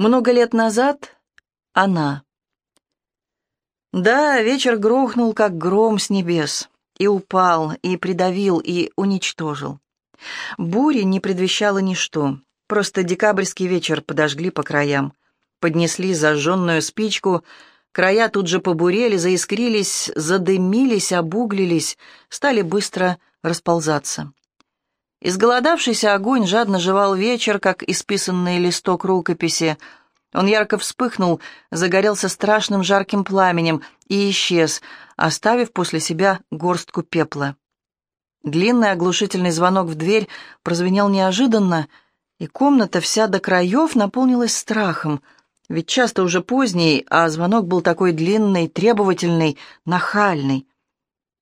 Много лет назад она. Да, вечер грохнул, как гром с небес, и упал, и придавил, и уничтожил. Бури не предвещало ничто, просто декабрьский вечер подожгли по краям. Поднесли зажженную спичку, края тут же побурели, заискрились, задымились, обуглились, стали быстро расползаться. Изголодавшийся огонь жадно жевал вечер, как исписанный листок рукописи. Он ярко вспыхнул, загорелся страшным жарким пламенем и исчез, оставив после себя горстку пепла. Длинный оглушительный звонок в дверь прозвенел неожиданно, и комната вся до краев наполнилась страхом, ведь часто уже поздний, а звонок был такой длинный, требовательный, нахальный.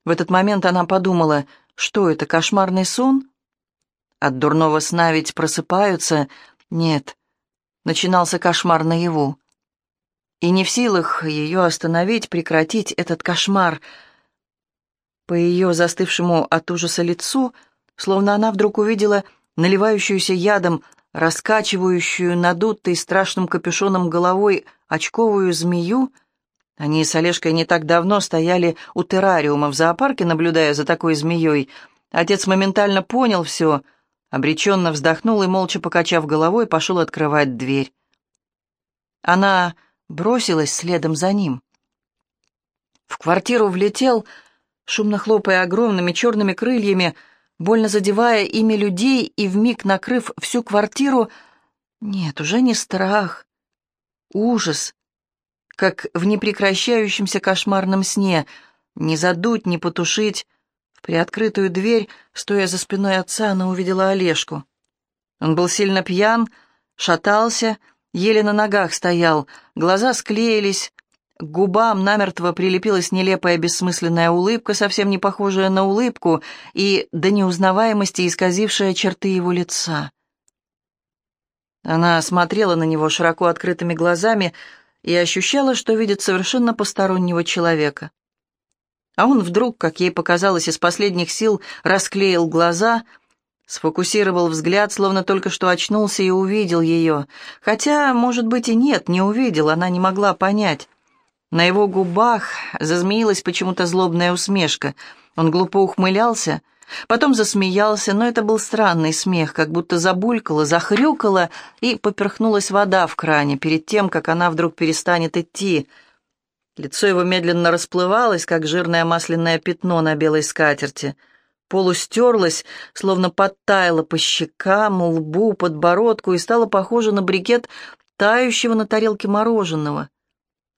В этот момент она подумала, что это, кошмарный сон? От дурного сна ведь просыпаются. Нет, начинался кошмар наяву. И не в силах ее остановить, прекратить этот кошмар. По ее застывшему от ужаса лицу, словно она вдруг увидела наливающуюся ядом, раскачивающую надутой страшным капюшоном головой очковую змею, они с Олежкой не так давно стояли у террариума в зоопарке, наблюдая за такой змеей. Отец моментально понял все — Обреченно вздохнул и, молча покачав головой, пошел открывать дверь. Она бросилась следом за ним. В квартиру влетел, шумно хлопая огромными черными крыльями, больно задевая ими людей и вмиг накрыв всю квартиру. Нет, уже не страх, ужас, как в непрекращающемся кошмарном сне, не задуть, не потушить, в приоткрытую дверь, стоя за спиной отца, она увидела Олежку. Он был сильно пьян, шатался, еле на ногах стоял, глаза склеились, к губам намертво прилепилась нелепая бессмысленная улыбка, совсем не похожая на улыбку, и до неузнаваемости исказившая черты его лица. Она смотрела на него широко открытыми глазами и ощущала, что видит совершенно постороннего человека. А он вдруг, как ей показалось, из последних сил расклеил глаза, сфокусировал взгляд, словно только что очнулся и увидел ее. Хотя, может быть, и нет, не увидел, она не могла понять. На его губах зазмеилась почему-то злобная усмешка. Он глупо ухмылялся, потом засмеялся, но это был странный смех, как будто забулькала, захрюкала и поперхнулась вода в кране перед тем, как она вдруг перестанет идти — Лицо его медленно расплывалось, как жирное масляное пятно на белой скатерти. Полустерлось, словно подтаяло по щекам, лбу, подбородку и стало похоже на брикет тающего на тарелке мороженого.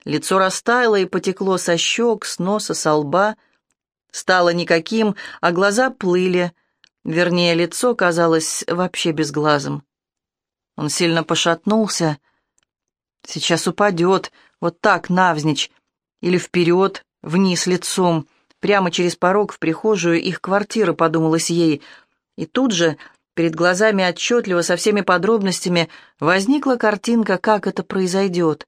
Лицо растаяло и потекло со щек, с носа, со лба. Стало никаким, а глаза плыли. Вернее, лицо казалось вообще безглазым. Он сильно пошатнулся. Сейчас упадет, вот так, навзничь, или вперед, вниз лицом, прямо через порог в прихожую их квартиры, подумалось ей. И тут же перед глазами отчетливо, со всеми подробностями, возникла картинка, как это произойдет.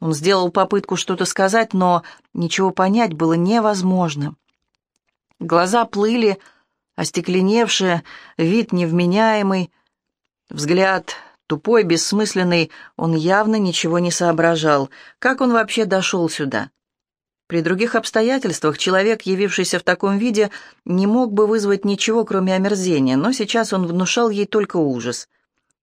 Он сделал попытку что-то сказать, но ничего понять было невозможно. Глаза плыли, остекленевшие, вид невменяемый, взгляд тупой, бессмысленный, он явно ничего не соображал. Как он вообще дошел сюда? При других обстоятельствах человек, явившийся в таком виде, не мог бы вызвать ничего, кроме омерзения, но сейчас он внушал ей только ужас.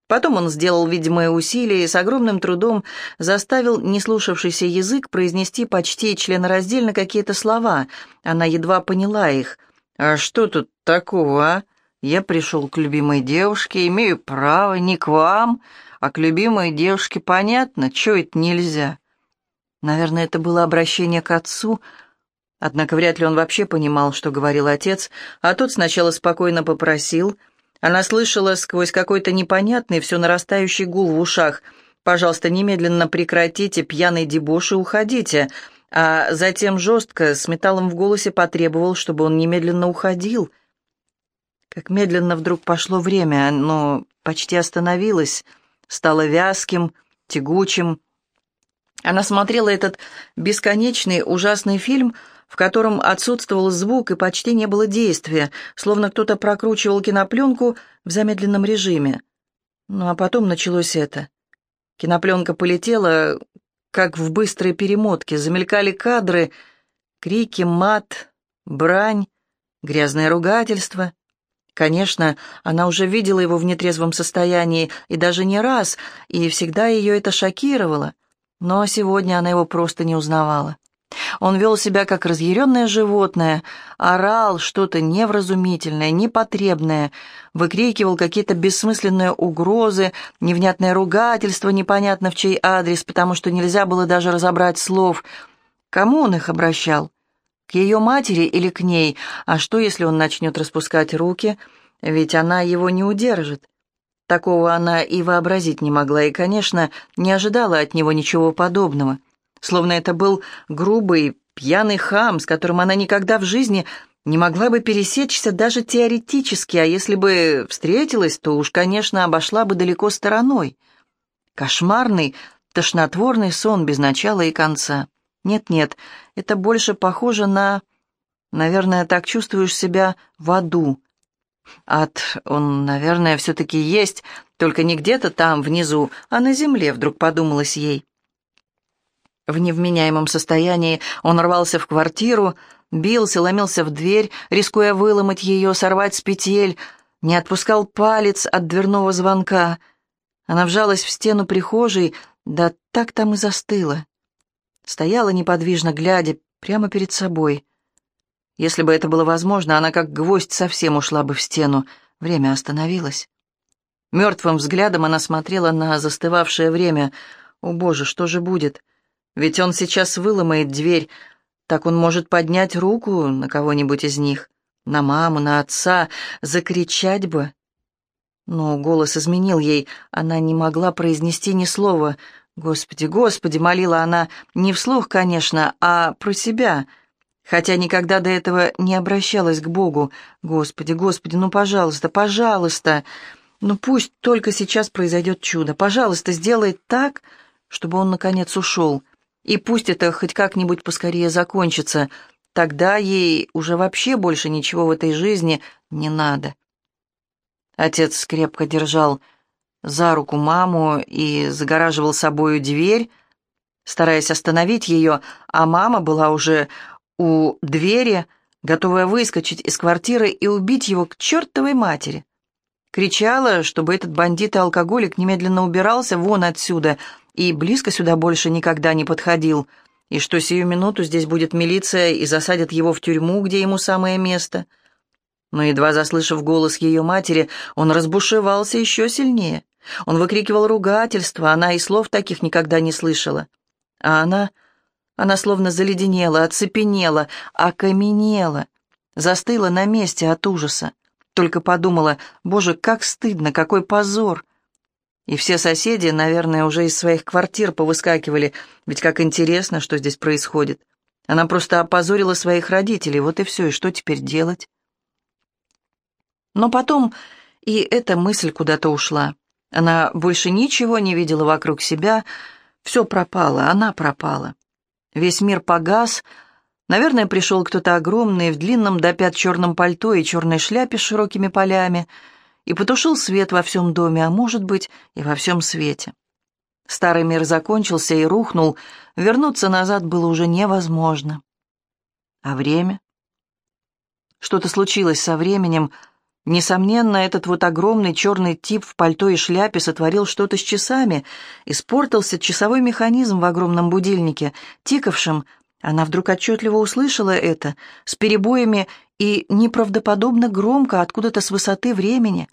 Потом он сделал видимое усилие и с огромным трудом заставил неслушавшийся язык произнести почти членораздельно какие-то слова. Она едва поняла их. «А что тут такого, а? Я пришел к любимой девушке, имею право, не к вам, а к любимой девушке понятно, чего это нельзя?» Наверное, это было обращение к отцу, однако вряд ли он вообще понимал, что говорил отец, а тот сначала спокойно попросил. Она слышала сквозь какой-то непонятный, все нарастающий гул в ушах. «Пожалуйста, немедленно прекратите пьяный дебош и уходите», а затем жестко, с металлом в голосе потребовал, чтобы он немедленно уходил. Как медленно вдруг пошло время, оно почти остановилось, стало вязким, тягучим, она смотрела этот бесконечный ужасный фильм, в котором отсутствовал звук и почти не было действия, словно кто-то прокручивал кинопленку в замедленном режиме. Ну а потом началось это. Кинопленка полетела, как в быстрой перемотке. Замелькали кадры, крики, мат, брань, грязное ругательство. Конечно, она уже видела его в нетрезвом состоянии, и даже не раз, и всегда ее это шокировало. Но сегодня она его просто не узнавала. Он вел себя как разъяренное животное, орал что-то невразумительное, непотребное, выкрикивал какие-то бессмысленные угрозы, невнятное ругательство, непонятно в чей адрес, потому что нельзя было даже разобрать слов. Кому он их обращал? К ее матери или к ней? А что, если он начнет распускать руки? Ведь она его не удержит. Такого она и вообразить не могла, и, конечно, не ожидала от него ничего подобного словно это был грубый, пьяный хам, с которым она никогда в жизни не могла бы пересечься даже теоретически, а если бы встретилась, то уж, конечно, обошла бы далеко стороной. Кошмарный, тошнотворный сон без начала и конца. Нет-нет, это больше похоже на... Наверное, так чувствуешь себя в аду. Ад, он, наверное, все-таки есть, только не где-то там, внизу, а на земле, вдруг подумалось ей. В невменяемом состоянии он рвался в квартиру, бился, ломился в дверь, рискуя выломать ее, сорвать с петель, не отпускал палец от дверного звонка. Она вжалась в стену прихожей, да так там и застыла. Стояла неподвижно, глядя прямо перед собой. Если бы это было возможно, она как гвоздь совсем ушла бы в стену. Время остановилось. Мертвым взглядом она смотрела на застывавшее время. «О, Боже, что же будет?» Ведь он сейчас выломает дверь, так он может поднять руку на кого-нибудь из них, на маму, на отца, закричать бы. Но голос изменил ей, она не могла произнести ни слова. «Господи, Господи!» — молила она, не вслух, конечно, а про себя, хотя никогда до этого не обращалась к Богу. «Господи, Господи, ну, пожалуйста, пожалуйста! Ну, пусть только сейчас произойдет чудо. Пожалуйста, сделай так, чтобы он, наконец, ушел». И пусть это хоть как-нибудь поскорее закончится, тогда ей уже вообще больше ничего в этой жизни не надо. Отец крепко держал за руку маму и загораживал собою дверь, стараясь остановить ее, а мама была уже у двери, готовая выскочить из квартиры и убить его к чертовой матери. Кричала, чтобы этот бандит и алкоголик немедленно убирался вон отсюда — и близко сюда больше никогда не подходил, и что сию минуту здесь будет милиция и засадят его в тюрьму, где ему самое место. Но едва заслышав голос ее матери, он разбушевался еще сильнее. Он выкрикивал ругательства, она и слов таких никогда не слышала. А она... Она словно заледенела, оцепенела, окаменела, застыла на месте от ужаса. Только подумала, боже, как стыдно, какой позор. И все соседи, наверное, уже из своих квартир повыскакивали, ведь как интересно, что здесь происходит. Она просто опозорила своих родителей, вот и все, и что теперь делать? Но потом и эта мысль куда-то ушла. Она больше ничего не видела вокруг себя, все пропало, она пропала. Весь мир погас, наверное, пришел кто-то огромный в длинном до пят черном пальто и черной шляпе с широкими полями — и потушил свет во всем доме, а может быть, и во всем свете. Старый мир закончился и рухнул, вернуться назад было уже невозможно. А время? Что-то случилось со временем. Несомненно, этот вот огромный черный тип в пальто и шляпе сотворил что-то с часами. Испортился часовой механизм в огромном будильнике, тикавшем. Она вдруг отчетливо услышала это, с перебоями и неправдоподобно громко откуда-то с высоты времени.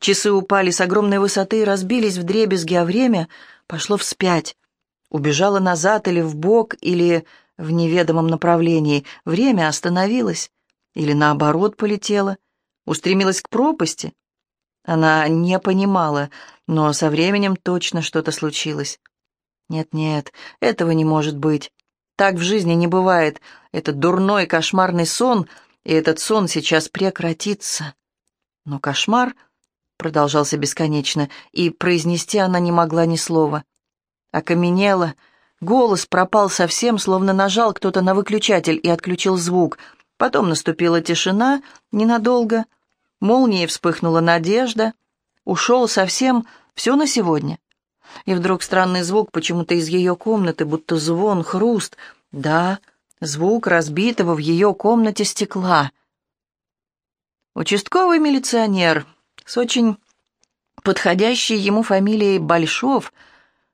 Часы упали с огромной высоты и разбились в дребезги, а время пошло вспять. Убежало назад или в бок, или в неведомом направлении. Время остановилось. Или наоборот полетело. Устремилось к пропасти. Она не понимала, но со временем точно что-то случилось. Нет-нет, этого не может быть. Так в жизни не бывает. Это дурной кошмарный сон — и этот сон сейчас прекратится. Но кошмар продолжался бесконечно, и произнести она не могла ни слова. Окаменела, голос пропал совсем, словно нажал кто-то на выключатель и отключил звук. Потом наступила тишина, ненадолго. Молнией вспыхнула надежда. Ушел совсем, все на сегодня. И вдруг странный звук почему-то из ее комнаты, будто звон, хруст. Да, звук разбитого в ее комнате стекла. Участковый милиционер с очень подходящей ему фамилией Большов,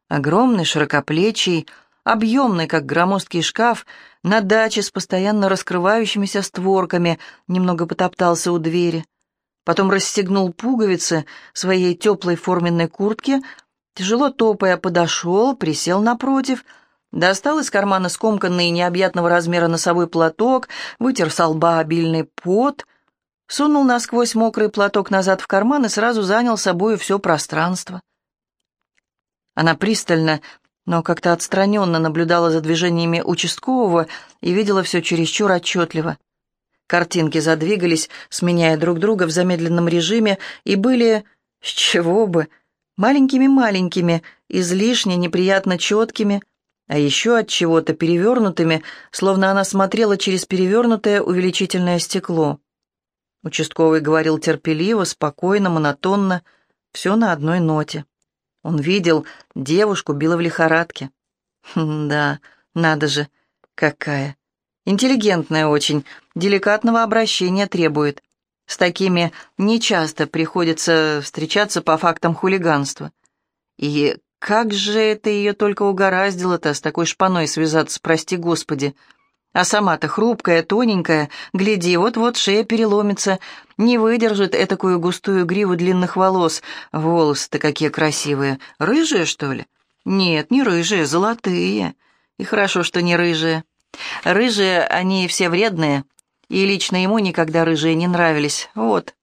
огромный, широкоплечий, объемный, как громоздкий шкаф, на даче с постоянно раскрывающимися створками, немного потоптался у двери. Потом расстегнул пуговицы своей теплой форменной куртки, тяжело топая подошел, присел напротив, достал из кармана скомканный необъятного размера носовой платок, вытер со лба обильный пот — сунул насквозь мокрый платок назад в карман и сразу занял собою все пространство. Она пристально, но как-то отстраненно наблюдала за движениями участкового и видела все чересчур отчетливо. Картинки задвигались, сменяя друг друга в замедленном режиме, и были, с чего бы, маленькими-маленькими, излишне неприятно четкими, а еще от чего-то перевернутыми, словно она смотрела через перевернутое увеличительное стекло. Участковый говорил терпеливо, спокойно, монотонно, все на одной ноте. Он видел, девушку била в лихорадке. Хм, да, надо же, какая. Интеллигентная очень, деликатного обращения требует. С такими нечасто приходится встречаться по фактам хулиганства. И как же это ее только угораздило-то с такой шпаной связаться, прости господи. А сама-то хрупкая, тоненькая, гляди, вот-вот шея переломится, не выдержит этакую густую гриву длинных волос. Волосы-то какие красивые. Рыжие, что ли? Нет, не рыжие, золотые. И хорошо, что не рыжие. Рыжие, они все вредные, и лично ему никогда рыжие не нравились. Вот.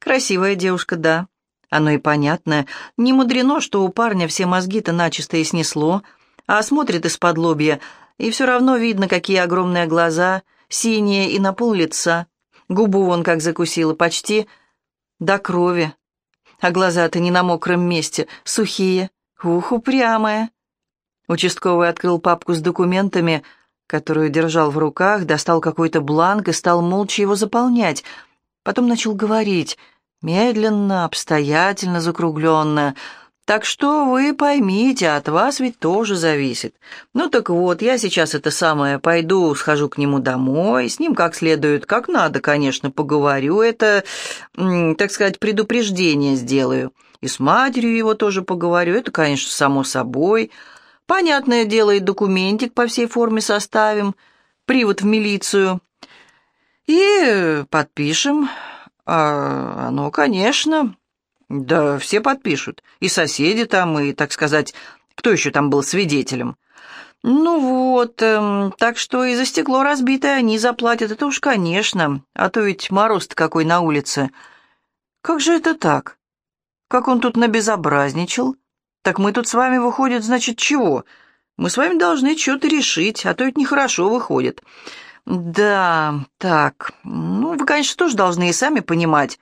Красивая девушка, да. Оно и понятно. Не мудрено, что у парня все мозги-то начисто и снесло, а смотрит из-под лобья — и все равно видно, какие огромные глаза, синие и на пол лица. Губу вон как закусила, почти до крови. А глаза-то не на мокром месте, сухие. Ух, упрямая. Участковый открыл папку с документами, которую держал в руках, достал какой-то бланк и стал молча его заполнять. Потом начал говорить, медленно, обстоятельно, закругленно — так что вы поймите, от вас ведь тоже зависит. Ну так вот, я сейчас это самое пойду, схожу к нему домой, с ним как следует, как надо, конечно, поговорю, это, так сказать, предупреждение сделаю. И с матерью его тоже поговорю, это, конечно, само собой. Понятное дело, и документик по всей форме составим, привод в милицию. И подпишем. А, ну, конечно, да, все подпишут. И соседи там, и, так сказать, кто еще там был свидетелем. Ну вот, эм, так что и за стекло разбитое они заплатят, это уж конечно. А то ведь мороз какой на улице. Как же это так? Как он тут набезобразничал? Так мы тут с вами, выходит, значит, чего? Мы с вами должны что-то решить, а то ведь нехорошо выходит. Да, так, ну, вы, конечно, тоже должны и сами понимать.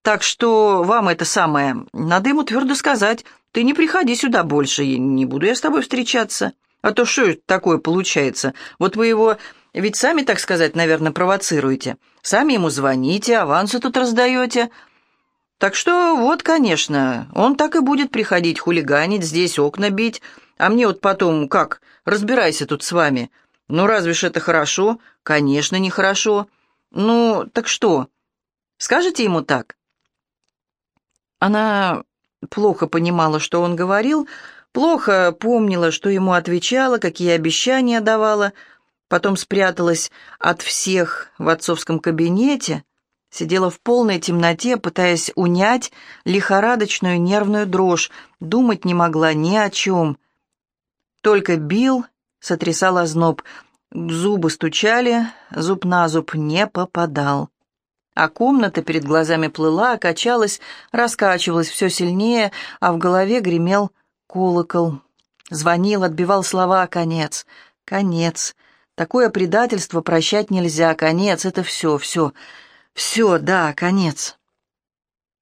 Так что вам это самое, надо ему твердо сказать, ты не приходи сюда больше, не буду я с тобой встречаться. А то что такое получается? Вот вы его ведь сами, так сказать, наверное, провоцируете. Сами ему звоните, авансы тут раздаете. Так что вот, конечно, он так и будет приходить хулиганить, здесь окна бить. А мне вот потом, как, разбирайся тут с вами. Ну, разве ж это хорошо? Конечно, нехорошо. Ну, так что, скажете ему так? Она плохо понимала, что он говорил, плохо помнила, что ему отвечала, какие обещания давала, потом спряталась от всех в отцовском кабинете, сидела в полной темноте, пытаясь унять лихорадочную нервную дрожь, думать не могла ни о чем. Только бил, сотрясал озноб, зубы стучали, зуб на зуб не попадал а комната перед глазами плыла, качалась, раскачивалась все сильнее, а в голове гремел колокол. Звонил, отбивал слова «конец», «конец». Такое предательство прощать нельзя, конец, это все, все, все, да, конец.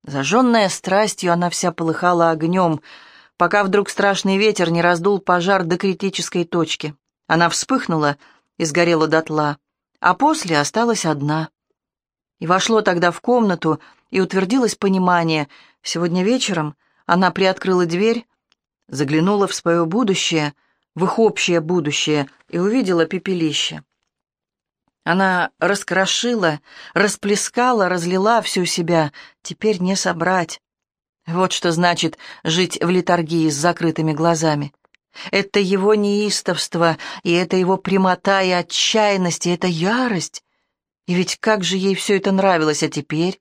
Зажженная страстью, она вся полыхала огнем, пока вдруг страшный ветер не раздул пожар до критической точки. Она вспыхнула и сгорела дотла, а после осталась одна — и вошло тогда в комнату, и утвердилось понимание. Сегодня вечером она приоткрыла дверь, заглянула в свое будущее, в их общее будущее, и увидела пепелище. Она раскрошила, расплескала, разлила всю себя, теперь не собрать. Вот что значит жить в литургии с закрытыми глазами. Это его неистовство, и это его прямота и отчаянность, и это ярость. И ведь как же ей все это нравилось, а теперь?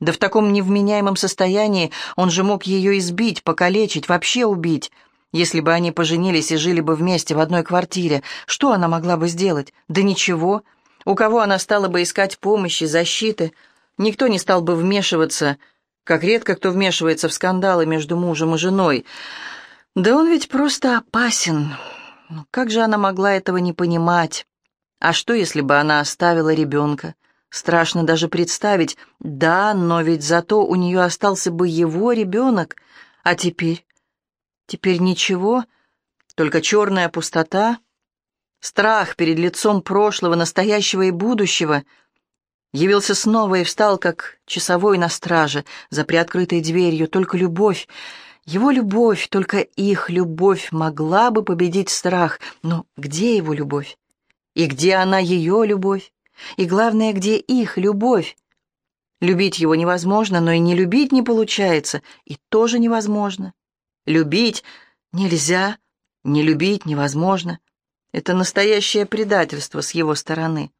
Да в таком невменяемом состоянии он же мог ее избить, покалечить, вообще убить. Если бы они поженились и жили бы вместе в одной квартире, что она могла бы сделать? Да ничего. У кого она стала бы искать помощи, защиты? Никто не стал бы вмешиваться, как редко кто вмешивается в скандалы между мужем и женой. Да он ведь просто опасен. Ну, как же она могла этого не понимать? А что, если бы она оставила ребенка? Страшно даже представить. Да, но ведь зато у нее остался бы его ребенок. А теперь? Теперь ничего, только черная пустота, страх перед лицом прошлого, настоящего и будущего. Явился снова и встал, как часовой на страже, за приоткрытой дверью. Только любовь, его любовь, только их любовь могла бы победить страх. Но где его любовь? И где она, ее любовь? И главное, где их любовь? Любить его невозможно, но и не любить не получается, и тоже невозможно. Любить нельзя, не любить невозможно. Это настоящее предательство с его стороны.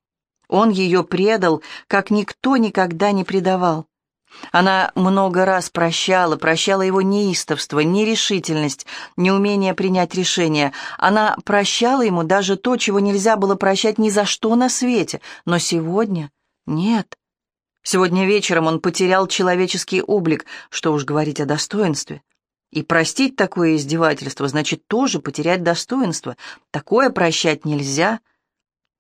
Он ее предал, как никто никогда не предавал. Она много раз прощала, прощала его неистовство, нерешительность, неумение принять решение. Она прощала ему даже то, чего нельзя было прощать ни за что на свете. Но сегодня нет. Сегодня вечером он потерял человеческий облик, что уж говорить о достоинстве. И простить такое издевательство значит тоже потерять достоинство. Такое прощать нельзя.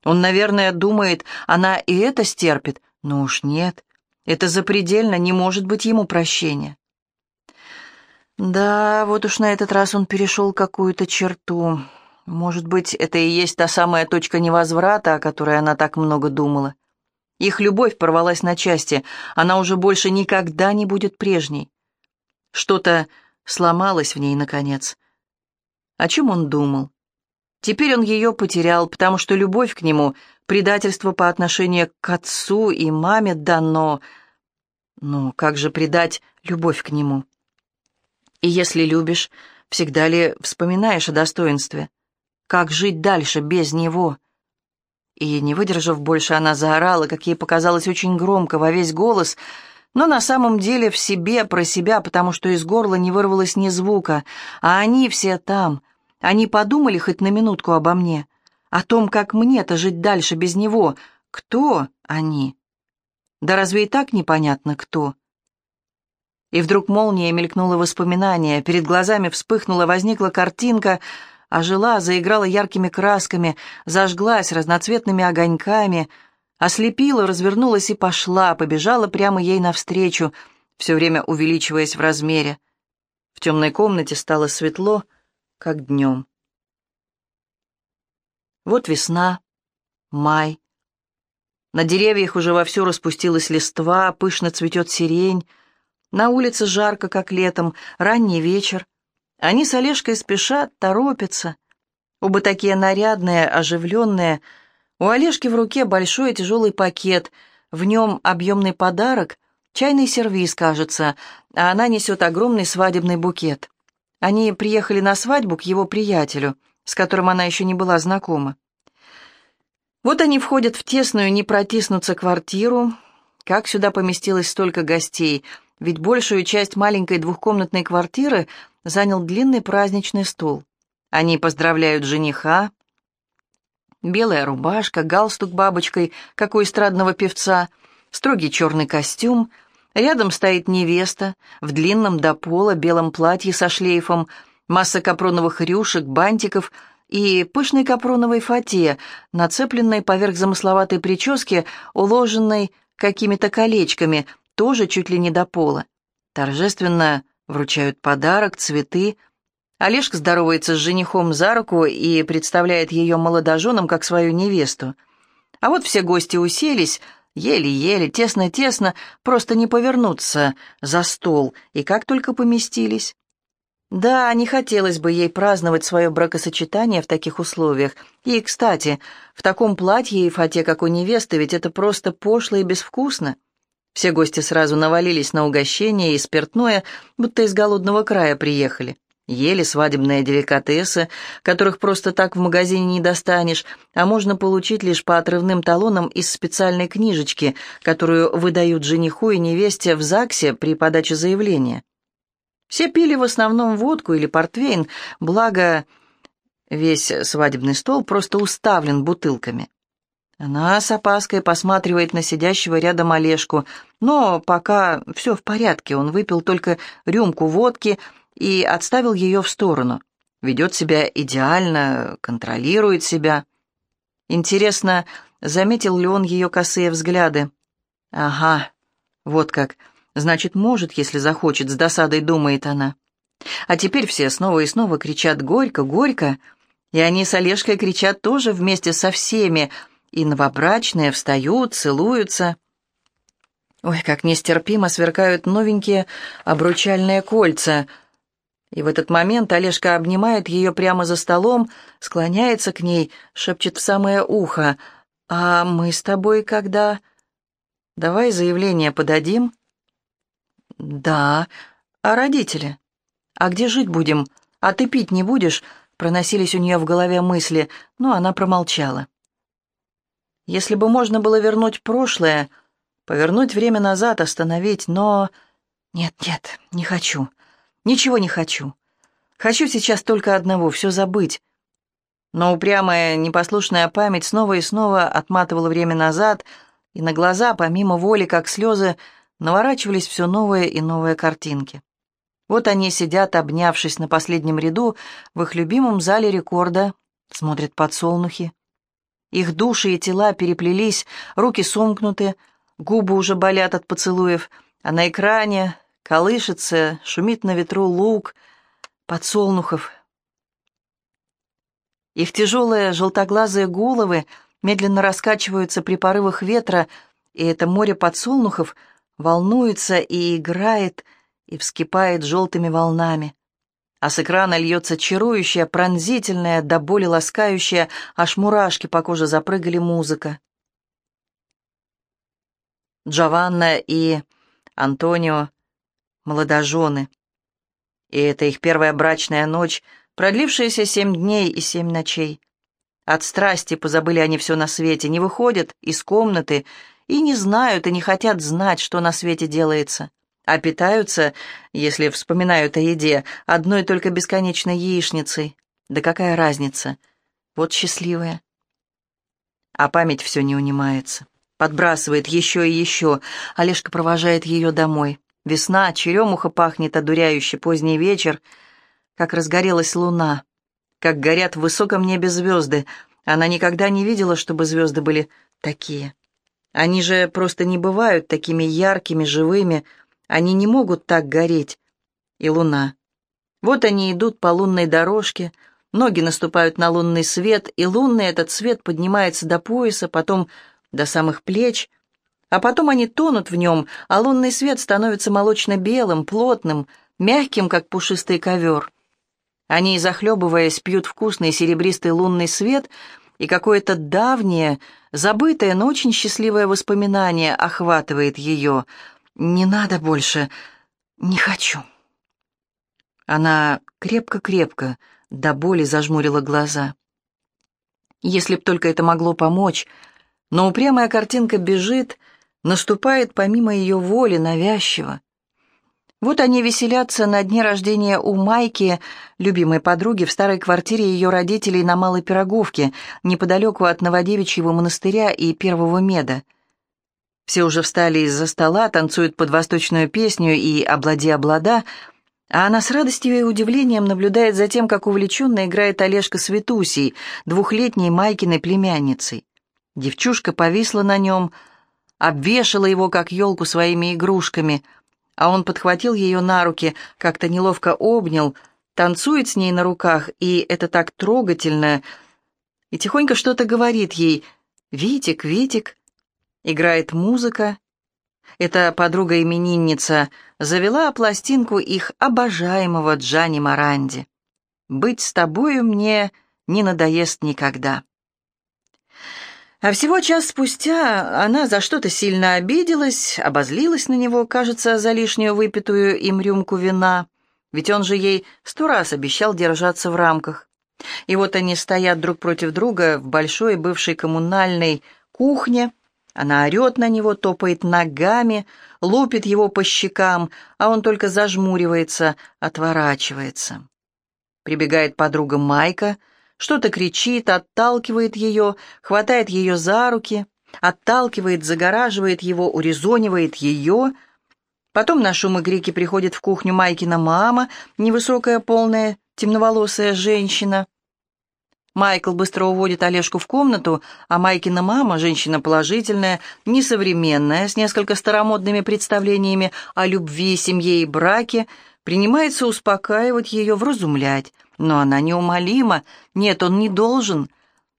Он, наверное, думает, она и это стерпит, но уж нет. Это запредельно, не может быть ему прощения. Да, вот уж на этот раз он перешел какую-то черту. Может быть, это и есть та самая точка невозврата, о которой она так много думала. Их любовь порвалась на части, она уже больше никогда не будет прежней. Что-то сломалось в ней, наконец. О чем он думал? Теперь он ее потерял, потому что любовь к нему, предательство по отношению к отцу и маме дано, но как же предать любовь к нему? И если любишь, всегда ли вспоминаешь о достоинстве? Как жить дальше без него? И, не выдержав больше, она заорала, как ей показалось очень громко, во весь голос, но на самом деле в себе, про себя, потому что из горла не вырвалось ни звука, а они все там. Они подумали хоть на минутку обо мне, о том, как мне-то жить дальше без него. Кто они? Да разве и так непонятно, кто? И вдруг молния мелькнула воспоминание, перед глазами вспыхнула, возникла картинка, ожила, заиграла яркими красками, зажглась разноцветными огоньками, ослепила, развернулась и пошла, побежала прямо ей навстречу, все время увеличиваясь в размере. В темной комнате стало светло, как днем. Вот весна, май, на деревьях уже вовсю распустилась листва, пышно цветет сирень. На улице жарко, как летом, ранний вечер. Они с Олежкой спешат, торопятся. Оба такие нарядные, оживленные. У Олежки в руке большой тяжелый пакет. В нем объемный подарок, чайный сервиз, кажется, а она несет огромный свадебный букет. Они приехали на свадьбу к его приятелю, с которым она еще не была знакома. Вот они входят в тесную, не протиснуться квартиру. Как сюда поместилось столько гостей? Ведь большую часть маленькой двухкомнатной квартиры занял длинный праздничный стол. Они поздравляют жениха. Белая рубашка, галстук бабочкой, как у эстрадного певца, строгий черный костюм. Рядом стоит невеста в длинном до пола белом платье со шлейфом, масса капроновых рюшек, бантиков — и пышной капроновой фате, нацепленной поверх замысловатой прически, уложенной какими-то колечками, тоже чуть ли не до пола. Торжественно вручают подарок, цветы. Олежка здоровается с женихом за руку и представляет ее молодоженам как свою невесту. А вот все гости уселись, еле-еле, тесно-тесно, просто не повернуться за стол, и как только поместились. Да, не хотелось бы ей праздновать свое бракосочетание в таких условиях. И, кстати, в таком платье и фате, как у невесты, ведь это просто пошло и безвкусно. Все гости сразу навалились на угощение и спиртное, будто из голодного края приехали. Ели свадебные деликатесы, которых просто так в магазине не достанешь, а можно получить лишь по отрывным талонам из специальной книжечки, которую выдают жениху и невесте в ЗАГСе при подаче заявления. Все пили в основном водку или портвейн, благо весь свадебный стол просто уставлен бутылками. Она с опаской посматривает на сидящего рядом Олежку, но пока все в порядке, он выпил только рюмку водки и отставил ее в сторону. Ведет себя идеально, контролирует себя. Интересно, заметил ли он ее косые взгляды? Ага, вот как. Значит, может, если захочет, с досадой думает она. А теперь все снова и снова кричат «Горько! Горько!» И они с Олежкой кричат тоже вместе со всеми, и новобрачные встают, целуются. Ой, как нестерпимо сверкают новенькие обручальные кольца. И в этот момент Олежка обнимает ее прямо за столом, склоняется к ней, шепчет в самое ухо. «А мы с тобой когда...» «Давай заявление подадим». «Да. А родители? А где жить будем? А ты пить не будешь?» Проносились у нее в голове мысли, но она промолчала. Если бы можно было вернуть прошлое, повернуть время назад, остановить, но... Нет, нет, не хочу. Ничего не хочу. Хочу сейчас только одного — все забыть. Но упрямая, непослушная память снова и снова отматывала время назад, и на глаза, помимо воли, как слезы, наворачивались все новые и новые картинки. Вот они сидят, обнявшись на последнем ряду, в их любимом зале рекорда, смотрят подсолнухи. Их души и тела переплелись, руки сомкнуты, губы уже болят от поцелуев, а на экране колышется, шумит на ветру лук, подсолнухов. Их тяжелые желтоглазые головы медленно раскачиваются при порывах ветра, и это море подсолнухов — волнуется и играет, и вскипает желтыми волнами. А с экрана льется чарующая, пронзительная, до боли ласкающая, аж мурашки по коже запрыгали музыка. Джованна и Антонио — молодожены. И это их первая брачная ночь, продлившаяся семь дней и семь ночей. От страсти позабыли они все на свете, не выходят из комнаты и не знают и не хотят знать, что на свете делается, а питаются, если вспоминают о еде, одной только бесконечной яичницей. Да какая разница? Вот счастливая. А память все не унимается. Подбрасывает еще и еще. Олежка провожает ее домой. Весна, черемуха пахнет одуряюще, поздний вечер. Как разгорелась луна. Как горят в высоком небе звезды. Она никогда не видела, чтобы звезды были такие. Они же просто не бывают такими яркими, живыми. Они не могут так гореть. И луна. Вот они идут по лунной дорожке, ноги наступают на лунный свет, и лунный этот свет поднимается до пояса, потом до самых плеч, а потом они тонут в нем, а лунный свет становится молочно-белым, плотным, мягким, как пушистый ковер. Они, захлебываясь, пьют вкусный серебристый лунный свет, и какое-то давнее, забытое, но очень счастливое воспоминание охватывает ее. «Не надо больше, не хочу». Она крепко-крепко до боли зажмурила глаза. Если б только это могло помочь, но упрямая картинка бежит, наступает помимо ее воли навязчиво. Вот они веселятся на дне рождения у Майки, любимой подруги, в старой квартире ее родителей на Малой Пироговке, неподалеку от Новодевичьего монастыря и Первого Меда. Все уже встали из-за стола, танцуют под восточную песню и «Облади-облада», а она с радостью и удивлением наблюдает за тем, как увлеченно играет Олежка Светусей, двухлетней Майкиной племянницей. Девчушка повисла на нем, обвешала его, как елку, своими игрушками — а он подхватил ее на руки, как-то неловко обнял, танцует с ней на руках, и это так трогательно, и тихонько что-то говорит ей «Витик, Витик». Играет музыка. Эта подруга-именинница завела пластинку их обожаемого Джани Маранди. «Быть с тобою мне не надоест никогда». А всего час спустя она за что-то сильно обиделась, обозлилась на него, кажется, за лишнюю выпитую им рюмку вина, ведь он же ей сто раз обещал держаться в рамках. И вот они стоят друг против друга в большой бывшей коммунальной кухне, она орет на него, топает ногами, лупит его по щекам, а он только зажмуривается, отворачивается. Прибегает подруга Майка — что-то кричит, отталкивает ее, хватает ее за руки, отталкивает, загораживает его, урезонивает ее. Потом на шум и крики приходит в кухню Майкина мама, невысокая, полная, темноволосая женщина. Майкл быстро уводит Олежку в комнату, а Майкина мама, женщина положительная, несовременная, с несколько старомодными представлениями о любви, семье и браке, принимается успокаивать ее, вразумлять. Но она неумолима. Нет, он не должен,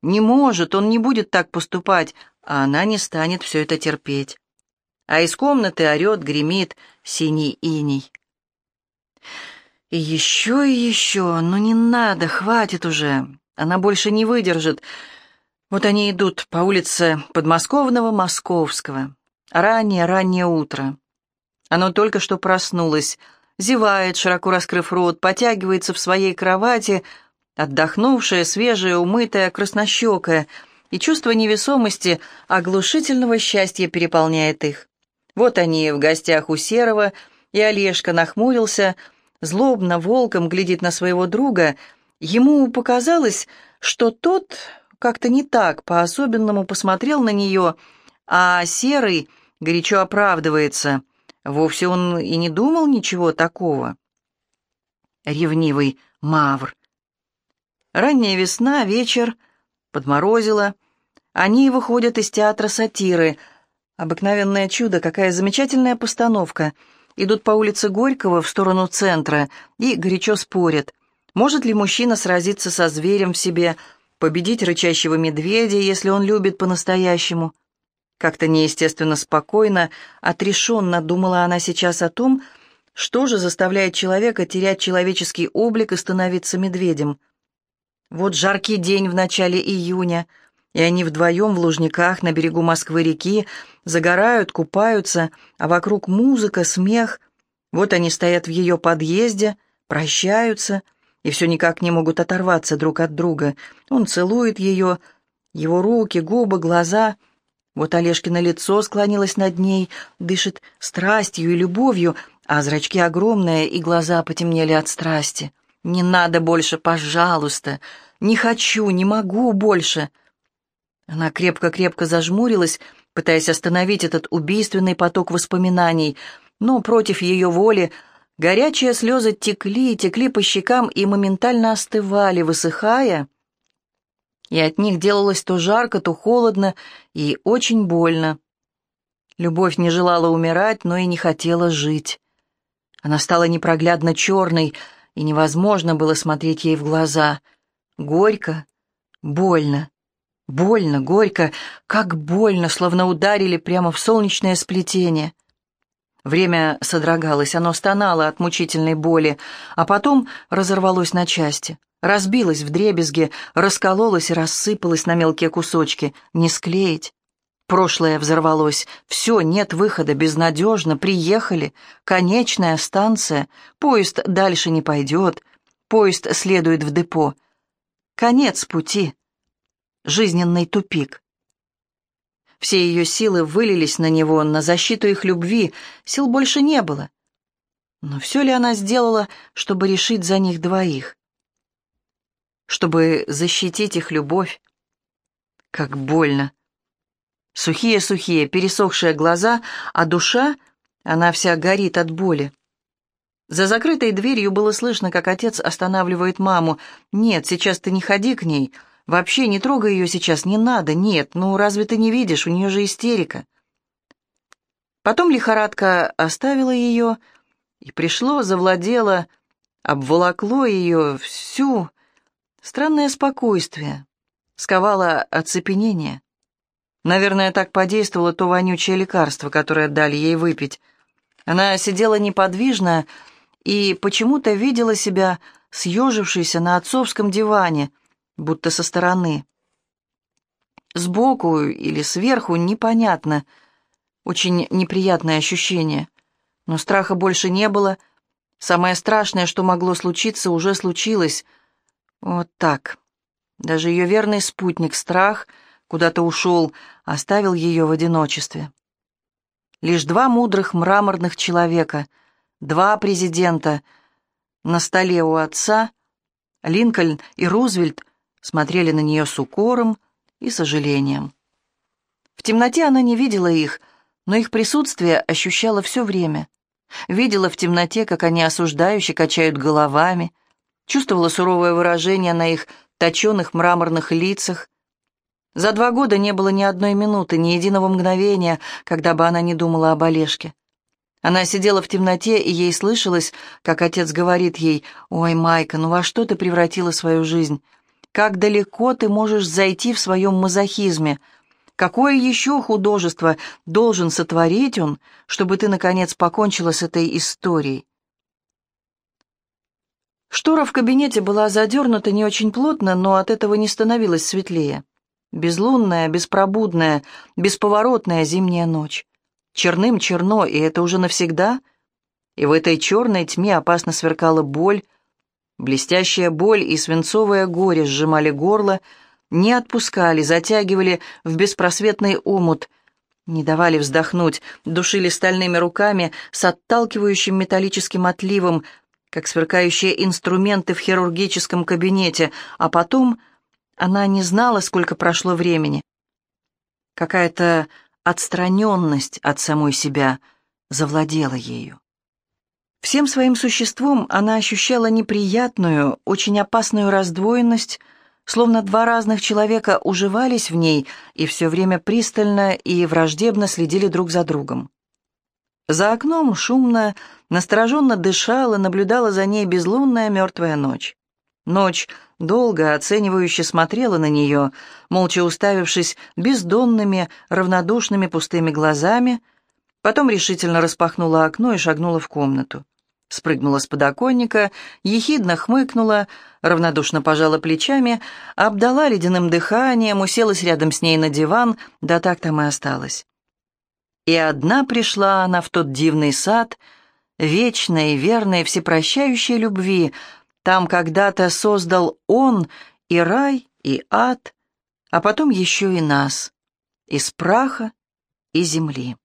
не может, он не будет так поступать, а она не станет все это терпеть. А из комнаты орет, гремит синий иней. И еще и еще, ну не надо, хватит уже. Она больше не выдержит. Вот они идут по улице подмосковного Московского. Раннее-раннее утро. Оно только что проснулось — зевает, широко раскрыв рот, потягивается в своей кровати, отдохнувшая, свежая, умытая, краснощекая, и чувство невесомости, оглушительного счастья переполняет их. Вот они в гостях у Серого, и Олежка нахмурился, злобно волком глядит на своего друга. Ему показалось, что тот как-то не так, по-особенному посмотрел на нее, а Серый горячо оправдывается — Вовсе он и не думал ничего такого. Ревнивый мавр. Ранняя весна, вечер, подморозило. Они выходят из театра сатиры. Обыкновенное чудо, какая замечательная постановка. Идут по улице Горького в сторону центра и горячо спорят. Может ли мужчина сразиться со зверем в себе, победить рычащего медведя, если он любит по-настоящему? Как-то неестественно спокойно, отрешенно думала она сейчас о том, что же заставляет человека терять человеческий облик и становиться медведем. Вот жаркий день в начале июня, и они вдвоем в Лужниках на берегу Москвы-реки загорают, купаются, а вокруг музыка, смех. Вот они стоят в ее подъезде, прощаются, и все никак не могут оторваться друг от друга. Он целует ее, его руки, губы, глаза — вот Олежкино лицо склонилось над ней, дышит страстью и любовью, а зрачки огромные, и глаза потемнели от страсти. «Не надо больше, пожалуйста! Не хочу, не могу больше!» Она крепко-крепко зажмурилась, пытаясь остановить этот убийственный поток воспоминаний, но против ее воли горячие слезы текли, текли по щекам и моментально остывали, высыхая — и от них делалось то жарко, то холодно и очень больно. Любовь не желала умирать, но и не хотела жить. Она стала непроглядно черной, и невозможно было смотреть ей в глаза. Горько, больно, больно, горько, как больно, словно ударили прямо в солнечное сплетение. Время содрогалось, оно стонало от мучительной боли, а потом разорвалось на части разбилась в дребезги, раскололась и рассыпалась на мелкие кусочки. Не склеить. Прошлое взорвалось. Все, нет выхода, безнадежно, приехали. Конечная станция. Поезд дальше не пойдет. Поезд следует в депо. Конец пути. Жизненный тупик. Все ее силы вылились на него, на защиту их любви. Сил больше не было. Но все ли она сделала, чтобы решить за них двоих? Чтобы защитить их любовь. Как больно. Сухие-сухие, пересохшие глаза, а душа, она вся горит от боли. За закрытой дверью было слышно, как отец останавливает маму. «Нет, сейчас ты не ходи к ней. Вообще не трогай ее сейчас, не надо. Нет, ну разве ты не видишь, у нее же истерика». Потом лихорадка оставила ее, и пришло, завладело, обволокло ее всю, Странное спокойствие, сковало оцепенение. Наверное, так подействовало то вонючее лекарство, которое дали ей выпить. Она сидела неподвижно и почему-то видела себя съежившейся на отцовском диване, будто со стороны. Сбоку или сверху непонятно. Очень неприятное ощущение. Но страха больше не было. Самое страшное, что могло случиться, уже случилось. Вот так. Даже ее верный спутник, страх, куда-то ушел, оставил ее в одиночестве. Лишь два мудрых мраморных человека, два президента на столе у отца, Линкольн и Рузвельт, смотрели на нее с укором и сожалением. В темноте она не видела их, но их присутствие ощущала все время. Видела в темноте, как они осуждающе качают головами, чувствовала суровое выражение на их точеных мраморных лицах. За два года не было ни одной минуты, ни единого мгновения, когда бы она не думала об Олежке. Она сидела в темноте, и ей слышалось, как отец говорит ей, «Ой, Майка, ну во что ты превратила свою жизнь? Как далеко ты можешь зайти в своем мазохизме? Какое еще художество должен сотворить он, чтобы ты, наконец, покончила с этой историей?» Штора в кабинете была задернута не очень плотно, но от этого не становилось светлее. Безлунная, беспробудная, бесповоротная зимняя ночь. Черным черно, и это уже навсегда. И в этой черной тьме опасно сверкала боль. Блестящая боль и свинцовое горе сжимали горло, не отпускали, затягивали в беспросветный омут, не давали вздохнуть, душили стальными руками с отталкивающим металлическим отливом, как сверкающие инструменты в хирургическом кабинете, а потом она не знала, сколько прошло времени. Какая-то отстраненность от самой себя завладела ею. Всем своим существом она ощущала неприятную, очень опасную раздвоенность, словно два разных человека уживались в ней и все время пристально и враждебно следили друг за другом. За окном шумно, настороженно дышала, наблюдала за ней безлунная мертвая ночь. Ночь долго оценивающе смотрела на нее, молча уставившись бездонными, равнодушными пустыми глазами, потом решительно распахнула окно и шагнула в комнату. Спрыгнула с подоконника, ехидно хмыкнула, равнодушно пожала плечами, обдала ледяным дыханием, уселась рядом с ней на диван, да так там и осталась. И одна пришла она в тот дивный сад, вечной, верной, всепрощающей любви. Там когда-то создал он и рай, и ад, а потом еще и нас, из праха и земли.